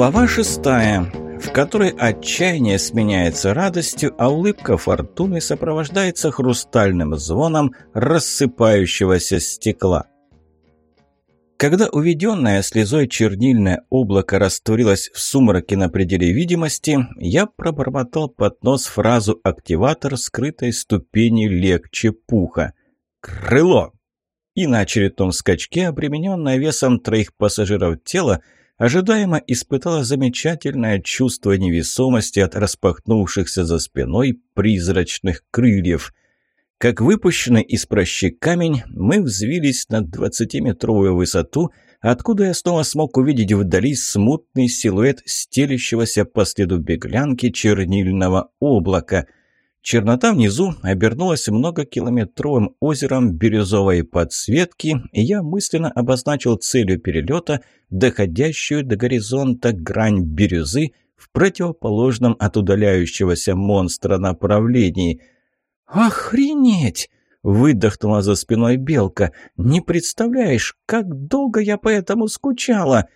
Глава шестая, в которой отчаяние сменяется радостью, а улыбка фортуны сопровождается хрустальным звоном рассыпающегося стекла. Когда уведенное слезой чернильное облако растворилось в сумраке на пределе видимости, я пробормотал под нос фразу «активатор скрытой ступени легче пуха». «Крыло!» И на очередном скачке, обремененное весом троих пассажиров тела, ожидаемо испытала замечательное чувство невесомости от распахнувшихся за спиной призрачных крыльев. Как выпущенный из прощи камень, мы взвились на двадцатиметровую высоту, откуда я снова смог увидеть вдали смутный силуэт стелящегося по следу беглянки чернильного облака — Чернота внизу обернулась многокилометровым озером бирюзовой подсветки, и я мысленно обозначил целью перелета доходящую до горизонта грань бирюзы в противоположном от удаляющегося монстра направлении. «Охренеть!» — выдохнула за спиной белка. «Не представляешь, как долго я по этому скучала!»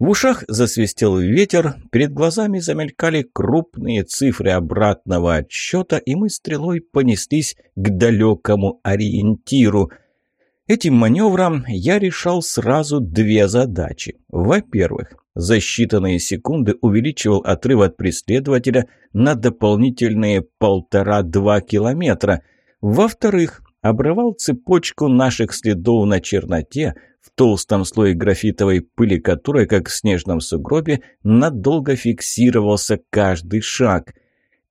В ушах засвистел ветер, перед глазами замелькали крупные цифры обратного отсчета, и мы стрелой понеслись к далекому ориентиру. Этим маневром я решал сразу две задачи. Во-первых, за считанные секунды увеличивал отрыв от преследователя на дополнительные полтора-два километра. Во-вторых, обрывал цепочку наших следов на черноте, в толстом слое графитовой пыли которой, как в снежном сугробе, надолго фиксировался каждый шаг.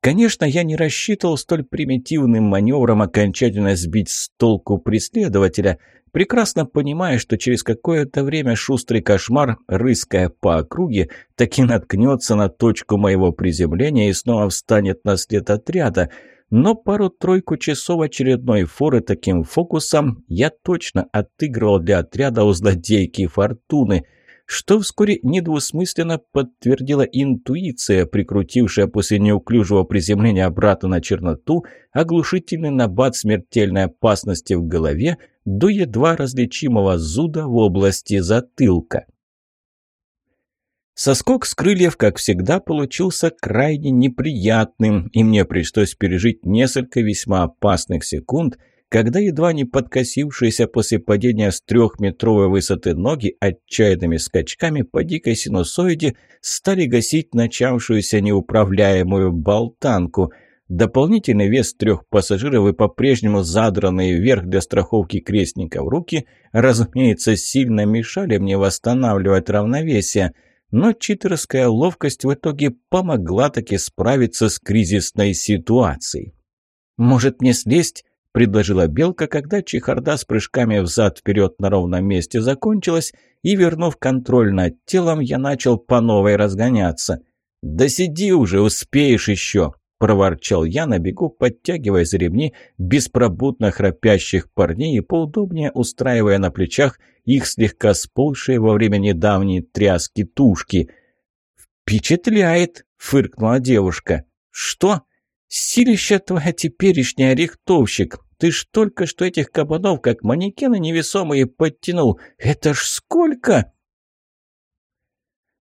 Конечно, я не рассчитывал столь примитивным маневром окончательно сбить с толку преследователя, прекрасно понимая, что через какое-то время шустрый кошмар, рыская по округе, таки наткнется на точку моего приземления и снова встанет на след отряда – но пару-тройку часов очередной форы таким фокусом я точно отыгрывал для отряда у злодейки Фортуны, что вскоре недвусмысленно подтвердила интуиция, прикрутившая после неуклюжего приземления обратно на черноту оглушительный набат смертельной опасности в голове до едва различимого зуда в области затылка. Соскок с крыльев, как всегда, получился крайне неприятным, и мне пришлось пережить несколько весьма опасных секунд, когда едва не подкосившиеся после падения с трехметровой высоты ноги отчаянными скачками по дикой синусоиде стали гасить начавшуюся неуправляемую болтанку. Дополнительный вес трех пассажиров и по-прежнему задранные вверх для страховки крестника в руки, разумеется, сильно мешали мне восстанавливать равновесие – но читерская ловкость в итоге помогла таки справиться с кризисной ситуацией. «Может мне слезть?» – предложила Белка, когда чехарда с прыжками взад-вперед на ровном месте закончилась, и, вернув контроль над телом, я начал по новой разгоняться. «Да сиди уже, успеешь еще!» – проворчал я на бегу, подтягивая за ремни беспробудно храпящих парней и поудобнее устраивая на плечах их слегка сползшие во время недавней тряски тушки. «Впечатляет!» — фыркнула девушка. «Что? Силища твоя теперешняя, рихтовщик! Ты ж только что этих кабанов, как манекены невесомые, подтянул! Это ж сколько!»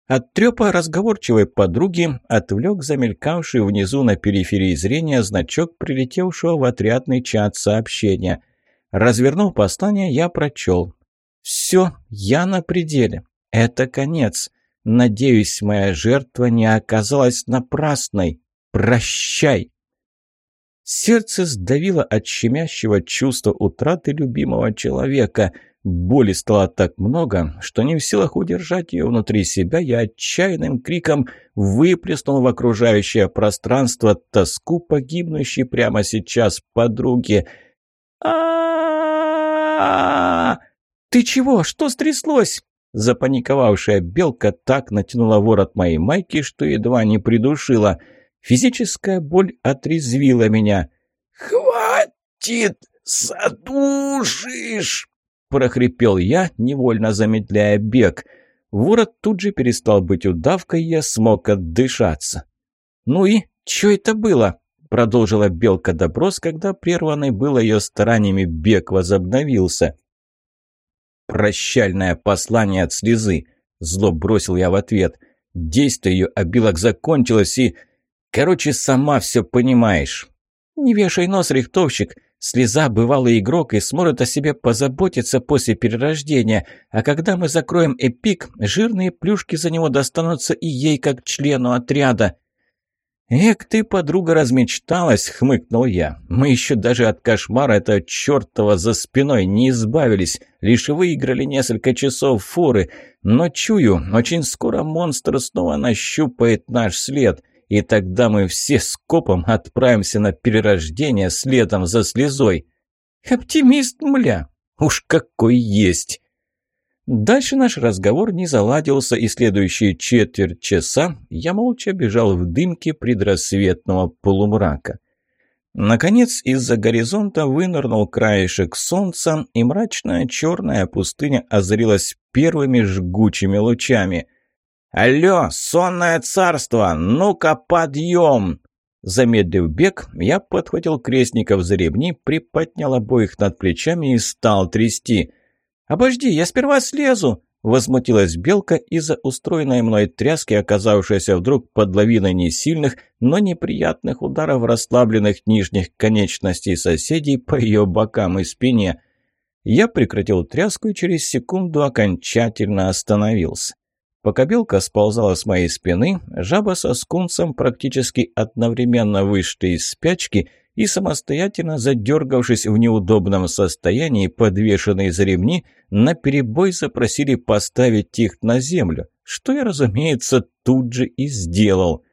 От трёпа разговорчивой подруги отвлек замелькавший внизу на периферии зрения значок прилетевшего в отрядный чат сообщения. Развернув послание, я прочел. «Все, я на пределе. Это конец. Надеюсь, моя жертва не оказалась напрасной. Прощай!» Сердце сдавило от щемящего чувства утраты любимого человека – Боли стало так много, что не в силах удержать ее внутри себя, я отчаянным криком выплеснул в окружающее пространство тоску погибнущей прямо сейчас подруги. а «Ты чего? Что стряслось?» Запаниковавшая белка так натянула ворот моей майки, что едва не придушила. Физическая боль отрезвила меня. «Хватит! Задушишь!» Прохрипел я, невольно замедляя бег. Ворот тут же перестал быть удавкой, я смог отдышаться. «Ну и что это было?» — продолжила Белка допрос, когда прерванный было ее стараниями бег возобновился. «Прощальное послание от слезы», — зло бросил я в ответ. Действие ее обилок закончилось и... Короче, сама все понимаешь. Не вешай нос, рихтовщик. Слеза – бывалый игрок и сможет о себе позаботиться после перерождения, а когда мы закроем эпик, жирные плюшки за него достанутся и ей, как члену отряда. «Эк, ты, подруга, размечталась!» — хмыкнул я. «Мы еще даже от кошмара этого чертова за спиной не избавились, лишь выиграли несколько часов фуры. Но чую, очень скоро монстр снова нащупает наш след, и тогда мы все скопом отправимся на перерождение следом за слезой. Оптимист, мля! Уж какой есть!» Дальше наш разговор не заладился, и следующие четверть часа я молча бежал в дымке предрассветного полумрака. Наконец из-за горизонта вынырнул краешек солнца, и мрачная черная пустыня озарилась первыми жгучими лучами. «Алло, сонное царство! Ну-ка, подъем!» Замедлив бег, я подхватил крестников за ремни, приподнял обоих над плечами и стал трясти – «Обожди, я сперва слезу!» Возмутилась белка из-за устроенной мной тряски, оказавшейся вдруг под лавиной несильных, но неприятных ударов расслабленных нижних конечностей соседей по ее бокам и спине. Я прекратил тряску и через секунду окончательно остановился. Пока сползала с моей спины, жаба со скунсом практически одновременно вышли из спячки – и, самостоятельно задергавшись в неудобном состоянии, подвешенные за ремни, наперебой запросили поставить их на землю, что я, разумеется, тут же и сделал.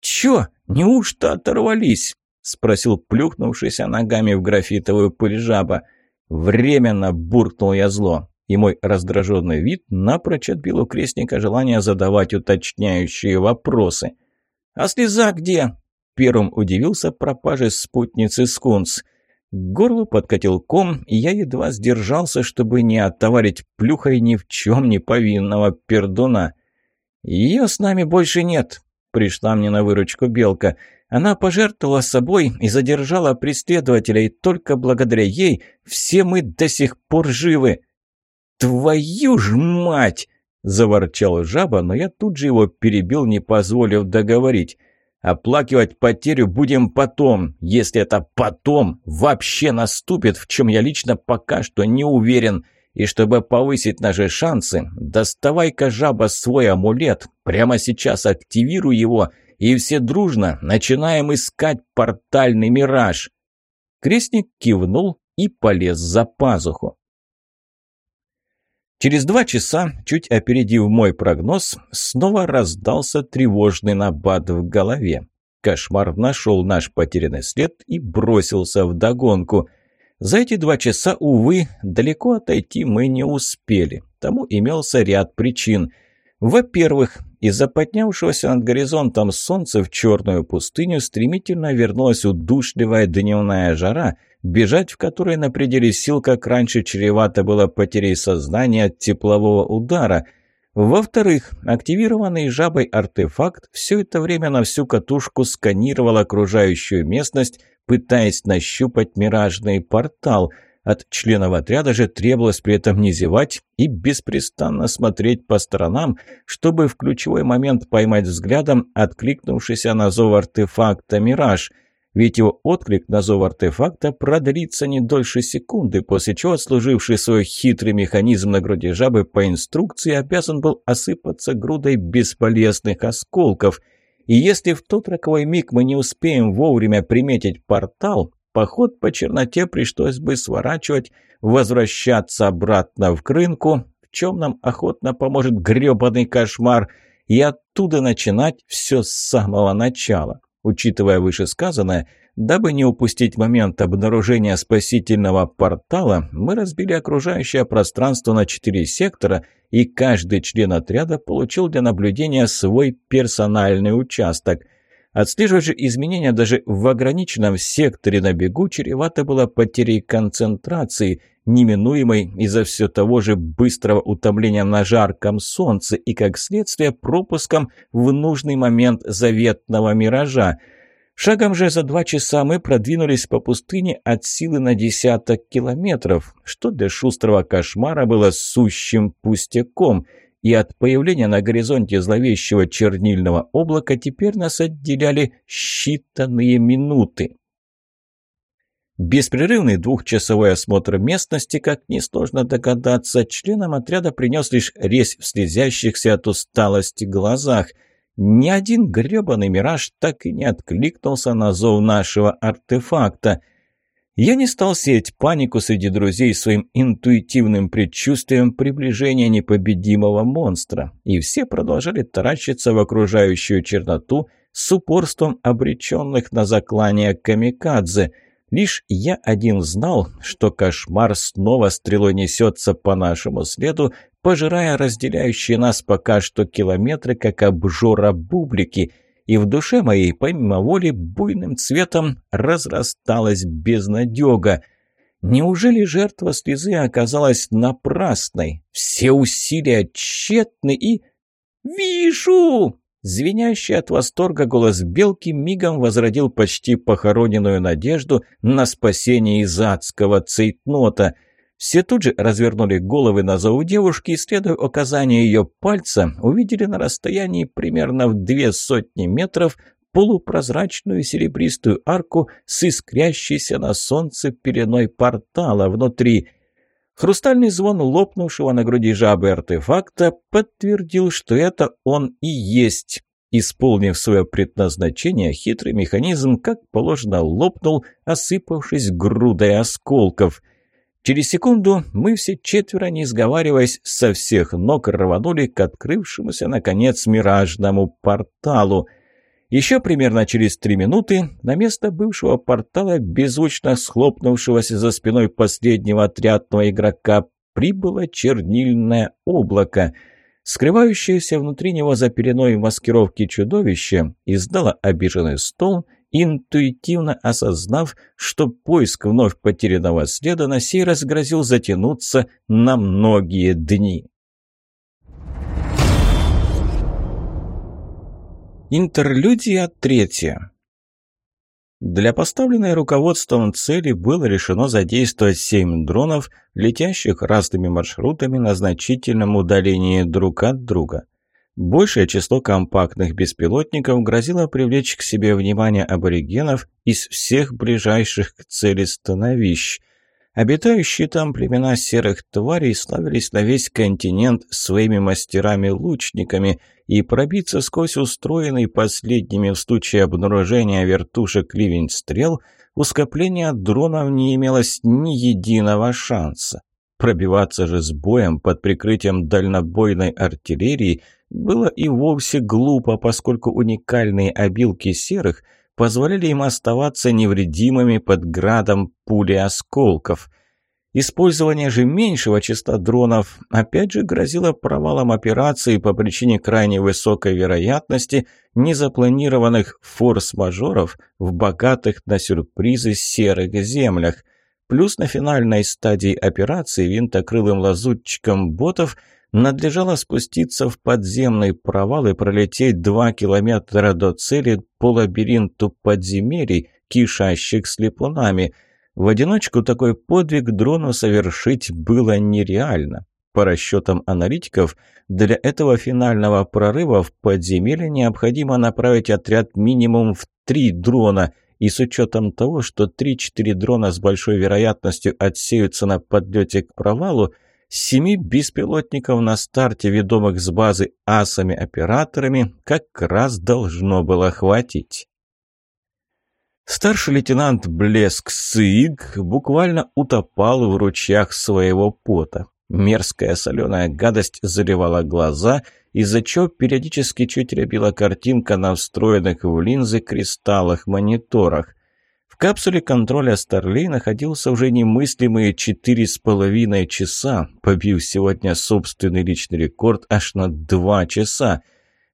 «Чё, неужто оторвались?» — спросил плюхнувшийся ногами в графитовую пыль жаба. «Временно!» — буркнул я зло, и мой раздраженный вид напрочь отбил у крестника желание задавать уточняющие вопросы. «А слеза где?» Первым удивился пропаже спутницы Скунс. К горлу подкатил ком, и я едва сдержался, чтобы не оттоварить плюхой ни в чем не повинного пердуна. «Ее с нами больше нет», — пришла мне на выручку Белка. «Она пожертвовала собой и задержала преследователей. Только благодаря ей все мы до сих пор живы». «Твою ж мать!» — заворчал жаба, но я тут же его перебил, не позволив договорить. Оплакивать потерю будем потом, если это потом вообще наступит, в чем я лично пока что не уверен. И чтобы повысить наши шансы, доставай-ка, жаба, свой амулет, прямо сейчас активируй его, и все дружно начинаем искать портальный мираж». Крестник кивнул и полез за пазуху. Через два часа, чуть опередив мой прогноз, снова раздался тревожный набат в голове. Кошмар нашел наш потерянный след и бросился в догонку. За эти два часа, увы, далеко отойти мы не успели. Тому имелся ряд причин. Во-первых, из-за поднявшегося над горизонтом солнца в черную пустыню стремительно вернулась удушливая дневная жара – бежать в которой на пределе сил, как раньше, чревато было потерей сознания от теплового удара. Во-вторых, активированный жабой артефакт все это время на всю катушку сканировал окружающую местность, пытаясь нащупать миражный портал. От членов отряда же требовалось при этом не зевать и беспрестанно смотреть по сторонам, чтобы в ключевой момент поймать взглядом откликнувшийся на зов артефакта «Мираж». Ведь его отклик на зов артефакта продлится не дольше секунды, после чего служивший свой хитрый механизм на груди жабы по инструкции обязан был осыпаться грудой бесполезных осколков. И если в тот роковой миг мы не успеем вовремя приметить портал, поход по черноте пришлось бы сворачивать, возвращаться обратно в крынку, в чем нам охотно поможет грёбаный кошмар, и оттуда начинать все с самого начала. Учитывая вышесказанное, дабы не упустить момент обнаружения спасительного портала, мы разбили окружающее пространство на четыре сектора, и каждый член отряда получил для наблюдения свой персональный участок. Отслеживать же изменения даже в ограниченном секторе на бегу чревато было потерей концентрации, неминуемой из-за все того же быстрого утомления на жарком солнце и, как следствие, пропуском в нужный момент заветного миража. Шагом же за два часа мы продвинулись по пустыне от силы на десяток километров, что для шустрого кошмара было сущим пустяком – и от появления на горизонте зловещего чернильного облака теперь нас отделяли считанные минуты. Беспрерывный двухчасовой осмотр местности, как несложно догадаться, членам отряда принес лишь резь в слезящихся от усталости глазах. Ни один грёбаный мираж так и не откликнулся на зов нашего артефакта. Я не стал сеять панику среди друзей своим интуитивным предчувствием приближения непобедимого монстра, и все продолжали таращиться в окружающую черноту с упорством обреченных на заклание камикадзе – Лишь я один знал, что кошмар снова стрелой несется по нашему следу, пожирая разделяющие нас пока что километры, как обжора бублики, и в душе моей, помимо воли, буйным цветом разрасталась безнадега. Неужели жертва слезы оказалась напрасной? Все усилия тщетны и... «Вижу!» Звенящий от восторга голос белки мигом возродил почти похороненную надежду на спасение из адского цейтнота. Все тут же развернули головы на зову девушки и, следуя указанию ее пальца, увидели на расстоянии примерно в две сотни метров полупрозрачную серебристую арку с искрящейся на солнце пеленой портала внутри – Хрустальный звон лопнувшего на груди жабы артефакта подтвердил, что это он и есть. Исполнив свое предназначение, хитрый механизм, как положено, лопнул, осыпавшись грудой осколков. Через секунду мы все четверо, не сговариваясь, со всех ног рванули к открывшемуся, наконец, миражному порталу – еще примерно через три минуты на место бывшего портала, беззвучно схлопнувшегося за спиной последнего отрядного игрока, прибыло чернильное облако. Скрывающееся внутри него за пеленой маскировки чудовище издало обиженный стол, интуитивно осознав, что поиск вновь потерянного следа на сей раз грозил затянуться на многие дни. Интерлюдия третья. Для поставленной руководством цели было решено задействовать семь дронов, летящих разными маршрутами на значительном удалении друг от друга. Большее число компактных беспилотников грозило привлечь к себе внимание аборигенов из всех ближайших к цели становищ. Обитающие там племена серых тварей славились на весь континент своими мастерами-лучниками, и пробиться сквозь устроенный последними в случае обнаружения вертушек ливень стрел у скопления дронов не имелось ни единого шанса. Пробиваться же с боем под прикрытием дальнобойной артиллерии было и вовсе глупо, поскольку уникальные обилки серых – позволяли им оставаться невредимыми под градом пули осколков. Использование же меньшего числа дронов опять же грозило провалом операции по причине крайне высокой вероятности незапланированных форс-мажоров в богатых на сюрпризы серых землях. Плюс на финальной стадии операции винтокрылым лазутчикам ботов – надлежало спуститься в подземный провал и пролететь два километра до цели по лабиринту подземелий, кишащих слепунами. В одиночку такой подвиг дрону совершить было нереально. По расчетам аналитиков, для этого финального прорыва в подземелье необходимо направить отряд минимум в три дрона – и с учетом того, что 3-4 дрона с большой вероятностью отсеются на подлете к провалу, Семи беспилотников на старте, ведомых с базы асами-операторами, как раз должно было хватить. Старший лейтенант Блеск Сыг буквально утопал в ручьях своего пота. Мерзкая соленая гадость заливала глаза, из-за чего периодически чуть рябила картинка на встроенных в линзы кристаллах-мониторах капсуле контроля Старлей находился уже немыслимые четыре с половиной часа, побив сегодня собственный личный рекорд аж на два часа.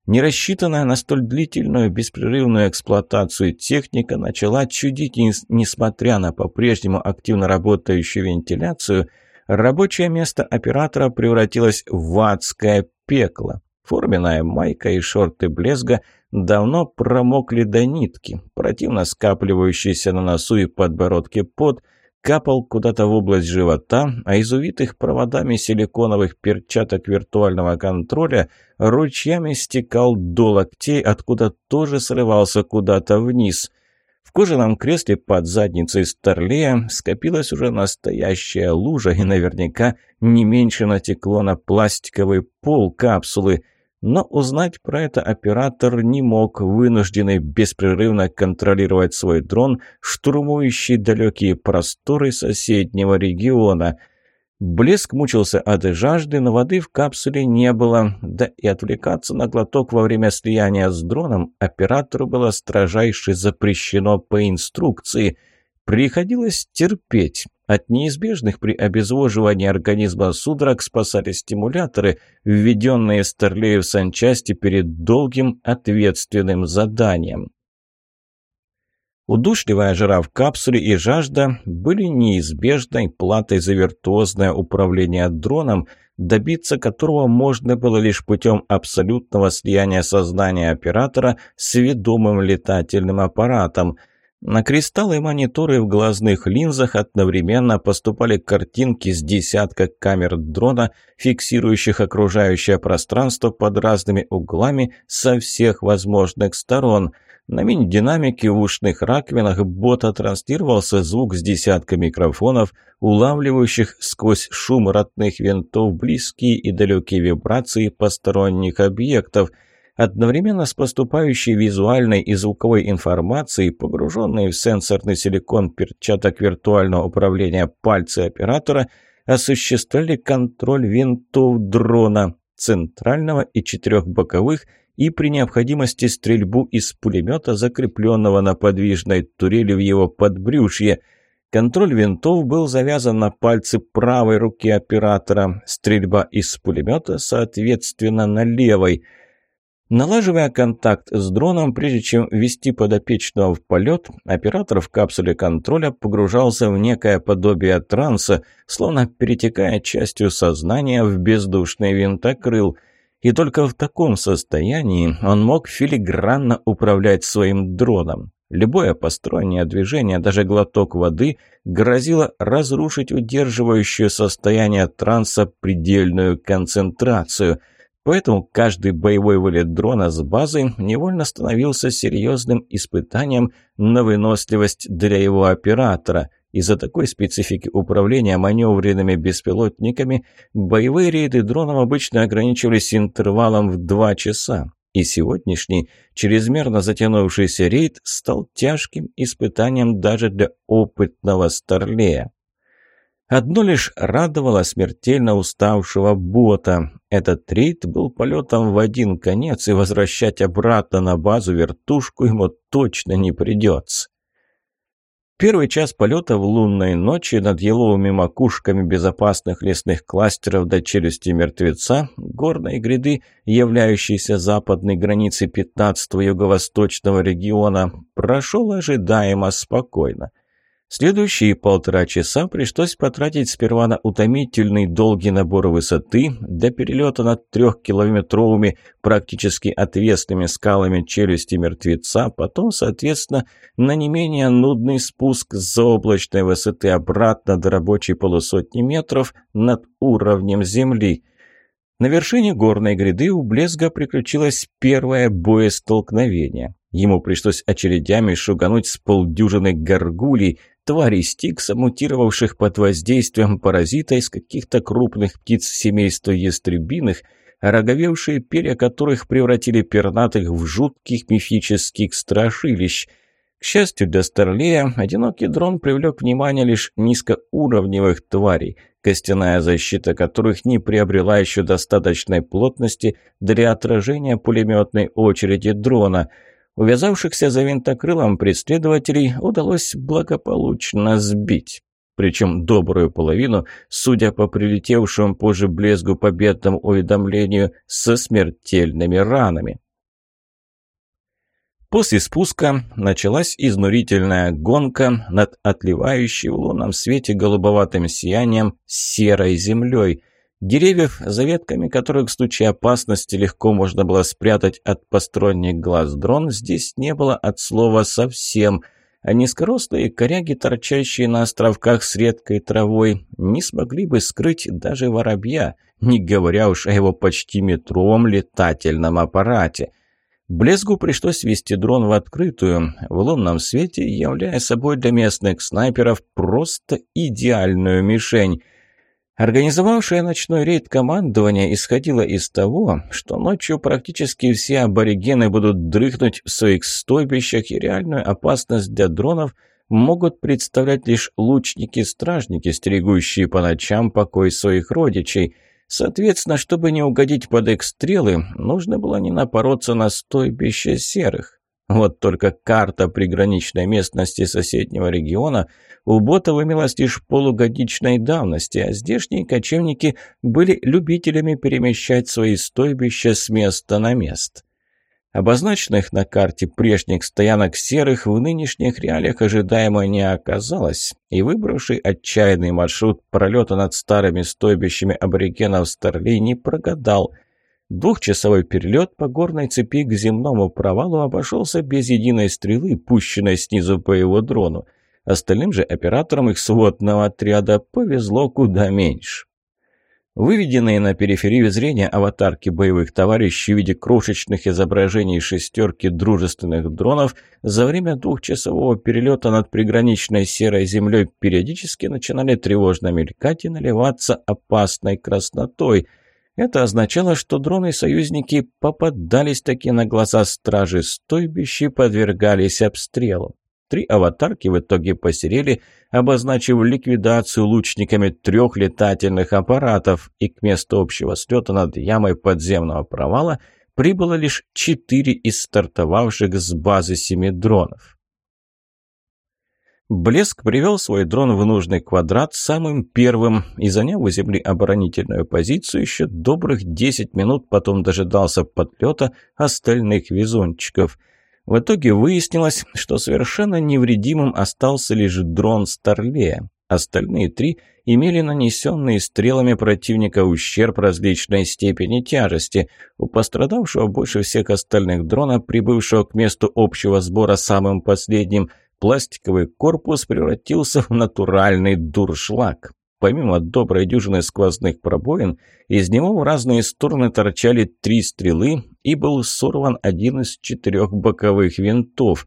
Не рассчитанная на столь длительную беспрерывную эксплуатацию техника начала чудить, несмотря на по-прежнему активно работающую вентиляцию, рабочее место оператора превратилось в адское пекло. Форменная майка и шорты блезга давно промокли до нитки. Противно скапливающийся на носу и подбородке пот, капал куда-то в область живота, а из увитых проводами силиконовых перчаток виртуального контроля ручьями стекал до локтей, откуда тоже срывался куда-то вниз. В кожаном кресле под задницей Старлея скопилась уже настоящая лужа, и наверняка не меньше натекло на пластиковый пол капсулы – но узнать про это оператор не мог, вынужденный беспрерывно контролировать свой дрон, штурмующий далекие просторы соседнего региона. Блеск мучился от жажды, но воды в капсуле не было, да и отвлекаться на глоток во время слияния с дроном оператору было строжайше запрещено по инструкции. Приходилось терпеть. От неизбежных при обезвоживании организма судорог спасали стимуляторы, введенные Старлею в санчасти перед долгим ответственным заданием. Удушливая жара в капсуле и жажда были неизбежной платой за виртуозное управление дроном, добиться которого можно было лишь путем абсолютного слияния сознания оператора с ведомым летательным аппаратом – на кристаллы мониторы в глазных линзах одновременно поступали картинки с десятка камер дрона, фиксирующих окружающее пространство под разными углами со всех возможных сторон. На мини-динамике в ушных раковинах бота транслировался звук с десятка микрофонов, улавливающих сквозь шум родных винтов близкие и далекие вибрации посторонних объектов – Одновременно с поступающей визуальной и звуковой информацией, погруженные в сенсорный силикон перчаток виртуального управления пальцы оператора, осуществляли контроль винтов дрона, центрального и четырех боковых, и при необходимости стрельбу из пулемета, закрепленного на подвижной турели в его подбрюшье. Контроль винтов был завязан на пальцы правой руки оператора, стрельба из пулемета, соответственно, на левой – Налаживая контакт с дроном, прежде чем ввести подопечного в полет, оператор в капсуле контроля погружался в некое подобие транса, словно перетекая частью сознания в бездушный винтокрыл. И только в таком состоянии он мог филигранно управлять своим дроном. Любое постороннее движение, даже глоток воды, грозило разрушить удерживающую состояние транса предельную концентрацию – Поэтому каждый боевой вылет дрона с базы невольно становился серьезным испытанием на выносливость для его оператора. Из-за такой специфики управления маневренными беспилотниками боевые рейды дронов обычно ограничивались интервалом в два часа. И сегодняшний чрезмерно затянувшийся рейд стал тяжким испытанием даже для опытного Старлея. Одно лишь радовало смертельно уставшего бота. Этот рейд был полетом в один конец, и возвращать обратно на базу вертушку ему точно не придется. Первый час полета в лунной ночи над еловыми макушками безопасных лесных кластеров до челюсти мертвеца, горной гряды, являющейся западной границей 15-го юго-восточного региона, прошел ожидаемо спокойно – Следующие полтора часа пришлось потратить сперва на утомительный долгий набор высоты до перелета над трехкилометровыми практически отвесными скалами челюсти мертвеца, потом, соответственно, на не менее нудный спуск с заоблачной высоты обратно до рабочей полусотни метров над уровнем земли. На вершине горной гряды у Блезга приключилось первое боестолкновение. Ему пришлось очередями шугануть с полдюжины горгулей, тварей стикса, мутировавших под воздействием паразита из каких-то крупных птиц семейства ястребиных, роговевшие перья которых превратили пернатых в жутких мифических страшилищ. К счастью для Старлея, одинокий дрон привлек внимание лишь низкоуровневых тварей, костяная защита которых не приобрела еще достаточной плотности для отражения пулеметной очереди дрона – Увязавшихся за винтокрылом преследователей удалось благополучно сбить. Причем добрую половину, судя по прилетевшему позже блеску победному уведомлению, со смертельными ранами. После спуска началась изнурительная гонка над отливающей в лунном свете голубоватым сиянием серой землей – Деревьев, за ветками которых в случае опасности легко можно было спрятать от посторонних глаз дрон, здесь не было от слова совсем. а низкорослые коряги, торчащие на островках с редкой травой, не смогли бы скрыть даже воробья, не говоря уж о его почти метровом летательном аппарате. Блеску пришлось вести дрон в открытую, в лунном свете, являя собой для местных снайперов просто идеальную мишень – Организовавшее ночной рейд командование исходило из того, что ночью практически все аборигены будут дрыхнуть в своих стойбищах, и реальную опасность для дронов могут представлять лишь лучники-стражники, стерегущие по ночам покой своих родичей. Соответственно, чтобы не угодить под их стрелы, нужно было не напороться на стойбище серых. Вот только карта приграничной местности соседнего региона у ботов имелась лишь полугодичной давности, а здешние кочевники были любителями перемещать свои стойбища с места на место. Обозначенных на карте прежних стоянок серых в нынешних реалиях ожидаемо не оказалось, и выбравший отчаянный маршрут пролета над старыми стойбищами аборигенов Старлей не прогадал – Двухчасовой перелет по горной цепи к земному провалу обошелся без единой стрелы, пущенной снизу по его дрону. Остальным же операторам их сводного отряда повезло куда меньше. Выведенные на периферию зрения аватарки боевых товарищей в виде крошечных изображений шестерки дружественных дронов за время двухчасового перелета над приграничной серой землей периодически начинали тревожно мелькать и наливаться опасной краснотой – это означало, что дроны-союзники попадались таки на глаза стражи стойбища подвергались обстрелу. Три аватарки в итоге посерели, обозначив ликвидацию лучниками трех летательных аппаратов, и к месту общего слета над ямой подземного провала прибыло лишь четыре из стартовавших с базы семи дронов. Блеск привел свой дрон в нужный квадрат самым первым и, заняв у земли оборонительную позицию, еще добрых 10 минут потом дожидался подлета остальных везунчиков. В итоге выяснилось, что совершенно невредимым остался лишь дрон Старлея. Остальные три имели нанесенные стрелами противника ущерб различной степени тяжести. У пострадавшего больше всех остальных дрона, прибывшего к месту общего сбора самым последним – пластиковый корпус превратился в натуральный дуршлаг. Помимо доброй дюжины сквозных пробоин, из него в разные стороны торчали три стрелы и был сорван один из четырех боковых винтов.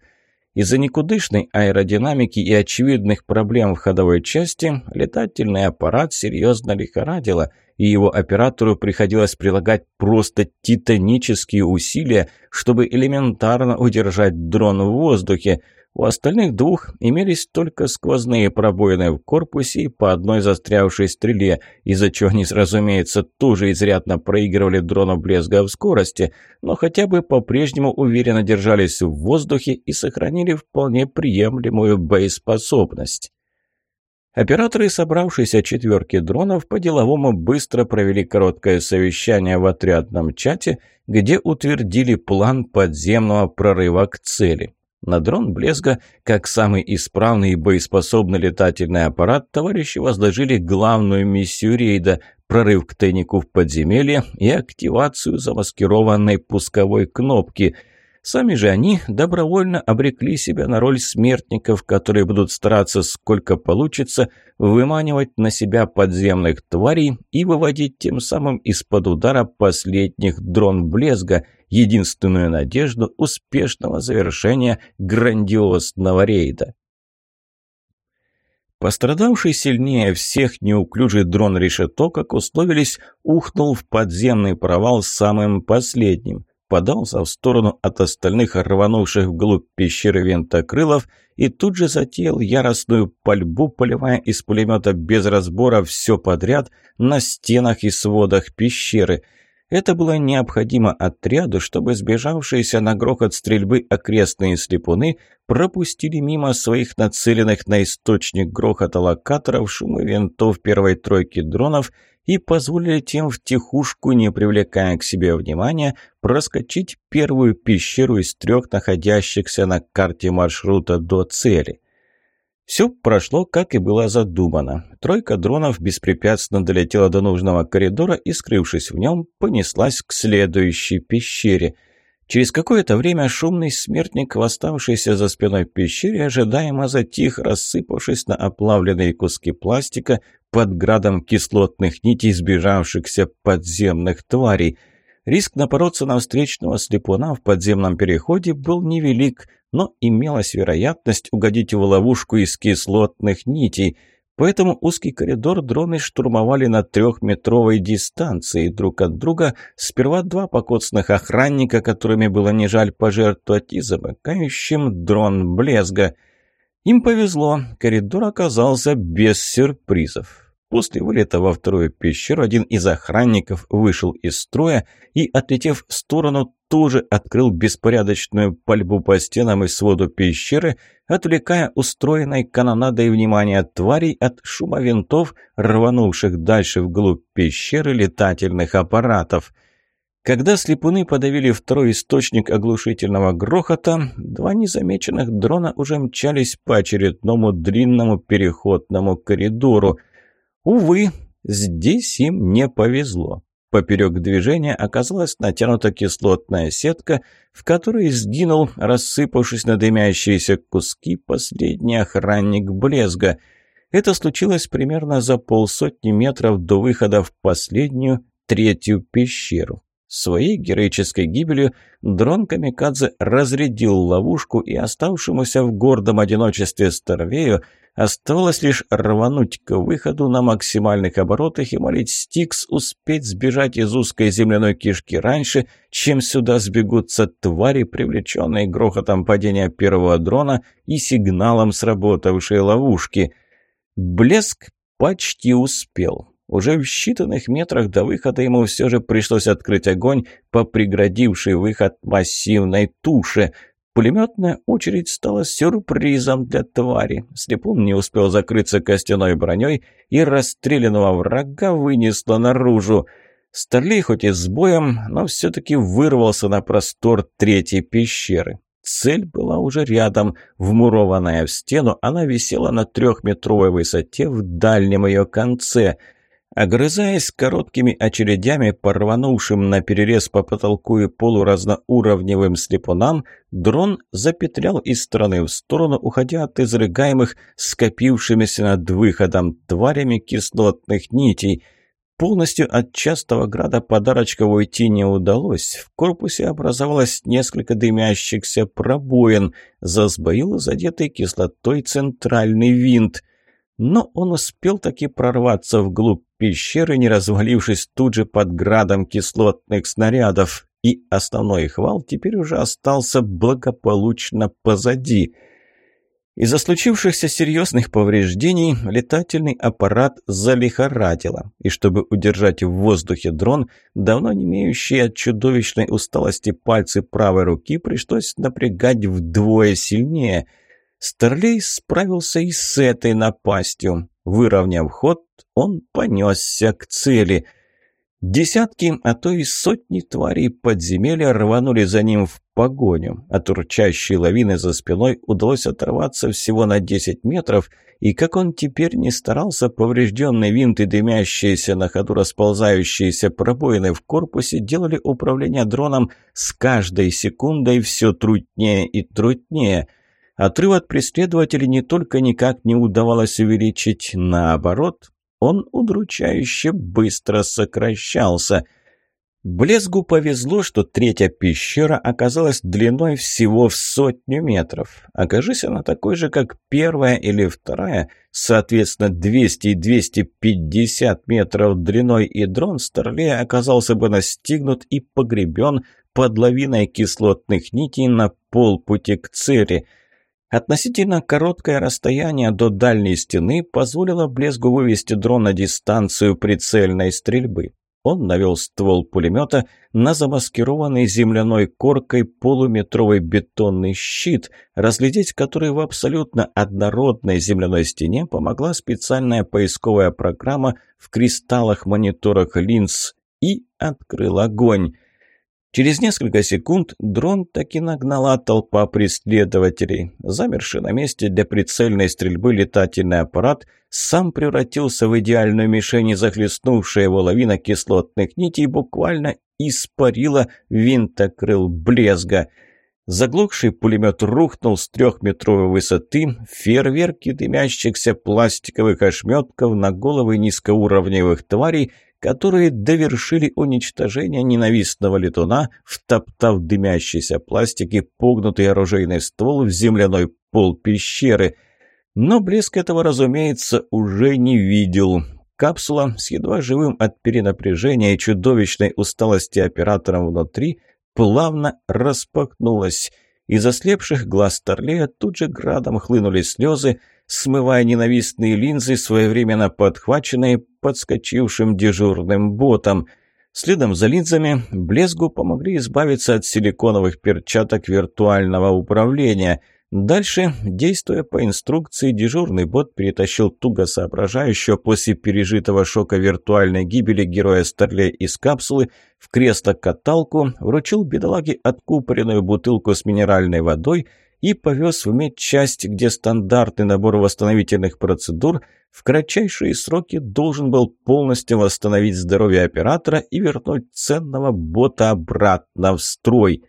Из-за никудышной аэродинамики и очевидных проблем в ходовой части летательный аппарат серьезно лихорадило, и его оператору приходилось прилагать просто титанические усилия, чтобы элементарно удержать дрон в воздухе – у остальных двух имелись только сквозные пробоины в корпусе и по одной застрявшей стреле, из-за чего они, разумеется, тоже изрядно проигрывали дрону блеска в скорости, но хотя бы по-прежнему уверенно держались в воздухе и сохранили вполне приемлемую боеспособность. Операторы собравшиеся четверки дронов по-деловому быстро провели короткое совещание в отрядном чате, где утвердили план подземного прорыва к цели. На дрон «Блеска», как самый исправный и боеспособный летательный аппарат, товарищи возложили главную миссию рейда – прорыв к тайнику в подземелье и активацию замаскированной пусковой кнопки – Сами же они добровольно обрекли себя на роль смертников, которые будут стараться, сколько получится, выманивать на себя подземных тварей и выводить тем самым из-под удара последних дрон Блезга, единственную надежду успешного завершения грандиозного рейда. Пострадавший сильнее всех неуклюжий дрон Решето, как условились, ухнул в подземный провал самым последним подался в сторону от остальных рванувших вглубь пещеры винтокрылов и тут же затеял яростную пальбу, поливая из пулемета без разбора все подряд на стенах и сводах пещеры. Это было необходимо отряду, чтобы сбежавшиеся на грохот стрельбы окрестные слепуны пропустили мимо своих нацеленных на источник грохота локаторов шумы винтов первой тройки дронов и позволили тем втихушку, не привлекая к себе внимания, проскочить первую пещеру из трех находящихся на карте маршрута до цели. Все прошло, как и было задумано. Тройка дронов беспрепятственно долетела до нужного коридора и, скрывшись в нем, понеслась к следующей пещере – Через какое-то время шумный смертник, восставшийся за спиной пещере, ожидаемо затих, рассыпавшись на оплавленные куски пластика под градом кислотных нитей сбежавшихся подземных тварей. Риск напороться на встречного слепуна в подземном переходе был невелик, но имелась вероятность угодить в ловушку из кислотных нитей – Поэтому узкий коридор дроны штурмовали на трехметровой дистанции друг от друга. Сперва два покоцных охранника, которыми было не жаль пожертвовать, и замыкающим дрон Блезга. Им повезло, коридор оказался без сюрпризов. После вылета во вторую пещеру один из охранников вышел из строя и, отлетев в сторону, тоже открыл беспорядочную пальбу по стенам и своду пещеры, отвлекая устроенной канонадой внимание тварей от шума винтов, рванувших дальше вглубь пещеры летательных аппаратов. Когда слепуны подавили второй источник оглушительного грохота, два незамеченных дрона уже мчались по очередному длинному переходному коридору – Увы, здесь им не повезло. Поперек движения оказалась натянута кислотная сетка, в которой сгинул, рассыпавшись на дымящиеся куски, последний охранник Блезга. Это случилось примерно за полсотни метров до выхода в последнюю, третью пещеру. Своей героической гибелью дрон Камикадзе разрядил ловушку и оставшемуся в гордом одиночестве Старвею Оставалось лишь рвануть к выходу на максимальных оборотах и молить Стикс успеть сбежать из узкой земляной кишки раньше, чем сюда сбегутся твари, привлеченные грохотом падения первого дрона и сигналом сработавшей ловушки. Блеск почти успел. Уже в считанных метрах до выхода ему все же пришлось открыть огонь по преградившей выход массивной туше – Пулеметная очередь стала сюрпризом для твари. Слепун не успел закрыться костяной броней, и расстрелянного врага вынесло наружу. Старлей хоть и с боем, но все-таки вырвался на простор третьей пещеры. Цель была уже рядом, вмурованная в стену, она висела на трехметровой высоте в дальнем ее конце – Огрызаясь короткими очередями, порванувшим на перерез по потолку и полу разноуровневым слепунам, дрон запетлял из стороны в сторону, уходя от изрыгаемых скопившимися над выходом тварями кислотных нитей. Полностью от частого града подарочков уйти не удалось. В корпусе образовалось несколько дымящихся пробоин. Засбоил задетый кислотой центральный винт. Но он успел таки прорваться вглубь пещеры, не развалившись тут же под градом кислотных снарядов, и основной хвал теперь уже остался благополучно позади. Из-за случившихся серьезных повреждений летательный аппарат залихорадило, и чтобы удержать в воздухе дрон, давно не имеющие от чудовищной усталости пальцы правой руки пришлось напрягать вдвое сильнее. Старлей справился и с этой напастью. Выровняв ход, он понесся к цели. Десятки, а то и сотни тварей подземелья рванули за ним в погоню. От урчащей лавины за спиной удалось оторваться всего на 10 метров, и как он теперь не старался, поврежденные винты, дымящиеся на ходу расползающиеся пробоины в корпусе делали управление дроном с каждой секундой все труднее и труднее – Отрыв от преследователей не только никак не удавалось увеличить, наоборот, он удручающе быстро сокращался. Блесгу повезло, что третья пещера оказалась длиной всего в сотню метров. Окажись она такой же, как первая или вторая, соответственно, 200 и 250 метров длиной, и дрон Старлея оказался бы настигнут и погребен под лавиной кислотных нитей на полпути к цели – Относительно короткое расстояние до дальней стены позволило Блесгу вывести дрон на дистанцию прицельной стрельбы. Он навел ствол пулемета на замаскированный земляной коркой полуметровый бетонный щит, разглядеть который в абсолютно однородной земляной стене помогла специальная поисковая программа в кристаллах мониторах линз и открыл огонь. Через несколько секунд дрон таки нагнала толпа преследователей. Замерший на месте для прицельной стрельбы летательный аппарат сам превратился в идеальную мишень, захлестнувшая его лавина кислотных нитей буквально испарила винтокрыл блезга. Заглохший пулемет рухнул с трехметровой высоты, фейерверки дымящихся пластиковых ошметков на головы низкоуровневых тварей – которые довершили уничтожение ненавистного летуна, втоптав дымящийся пластик и погнутый оружейный ствол в земляной пол пещеры. Но блеск этого, разумеется, уже не видел. Капсула с едва живым от перенапряжения и чудовищной усталости оператором внутри плавно распахнулась. Из ослепших глаз Старлея тут же градом хлынули слезы, смывая ненавистные линзы, своевременно подхваченные подскочившим дежурным ботом. Следом за линзами Блесгу помогли избавиться от силиконовых перчаток виртуального управления. Дальше, действуя по инструкции, дежурный бот перетащил туго соображающего после пережитого шока виртуальной гибели героя Старлея из капсулы в кресло-каталку, вручил бедолаге откупоренную бутылку с минеральной водой – и повез в медчасть, где стандартный набор восстановительных процедур в кратчайшие сроки должен был полностью восстановить здоровье оператора и вернуть ценного бота обратно в строй.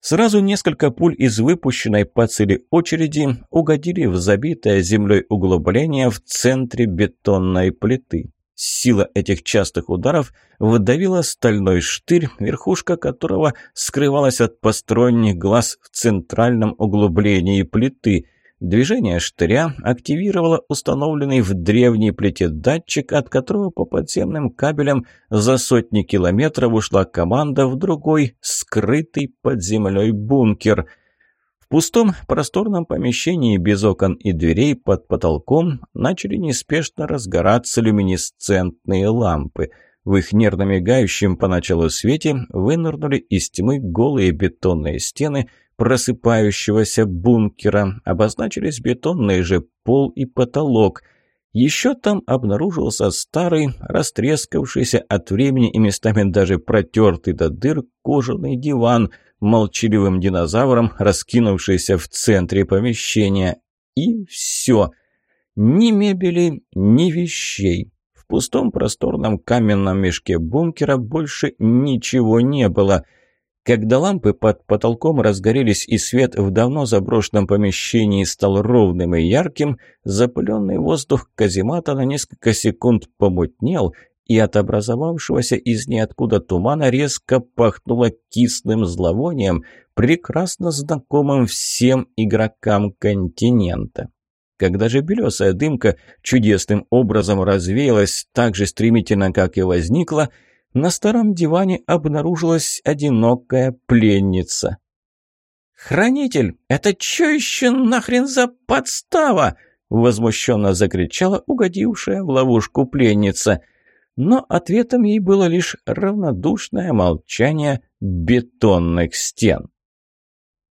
Сразу несколько пуль из выпущенной по цели очереди угодили в забитое землей углубление в центре бетонной плиты. Сила этих частых ударов выдавила стальной штырь, верхушка которого скрывалась от посторонних глаз в центральном углублении плиты. Движение штыря активировало установленный в древней плите датчик, от которого по подземным кабелям за сотни километров ушла команда в другой, скрытый под землей бункер – в пустом просторном помещении без окон и дверей под потолком начали неспешно разгораться люминесцентные лампы. В их нервно мигающем поначалу свете вынырнули из тьмы голые бетонные стены просыпающегося бункера, обозначились бетонные же пол и потолок – еще там обнаружился старый, растрескавшийся от времени и местами даже протертый до дыр кожаный диван, молчаливым динозавром, раскинувшийся в центре помещения. И все. Ни мебели, ни вещей. В пустом просторном каменном мешке бункера больше ничего не было – когда лампы под потолком разгорелись и свет в давно заброшенном помещении стал ровным и ярким, запыленный воздух каземата на несколько секунд помутнел, и от образовавшегося из ниоткуда тумана резко пахнуло кислым зловонием, прекрасно знакомым всем игрокам континента. Когда же белесая дымка чудесным образом развеялась так же стремительно, как и возникла, на старом диване обнаружилась одинокая пленница. «Хранитель, это чё еще нахрен за подстава?» – возмущенно закричала угодившая в ловушку пленница. Но ответом ей было лишь равнодушное молчание бетонных стен.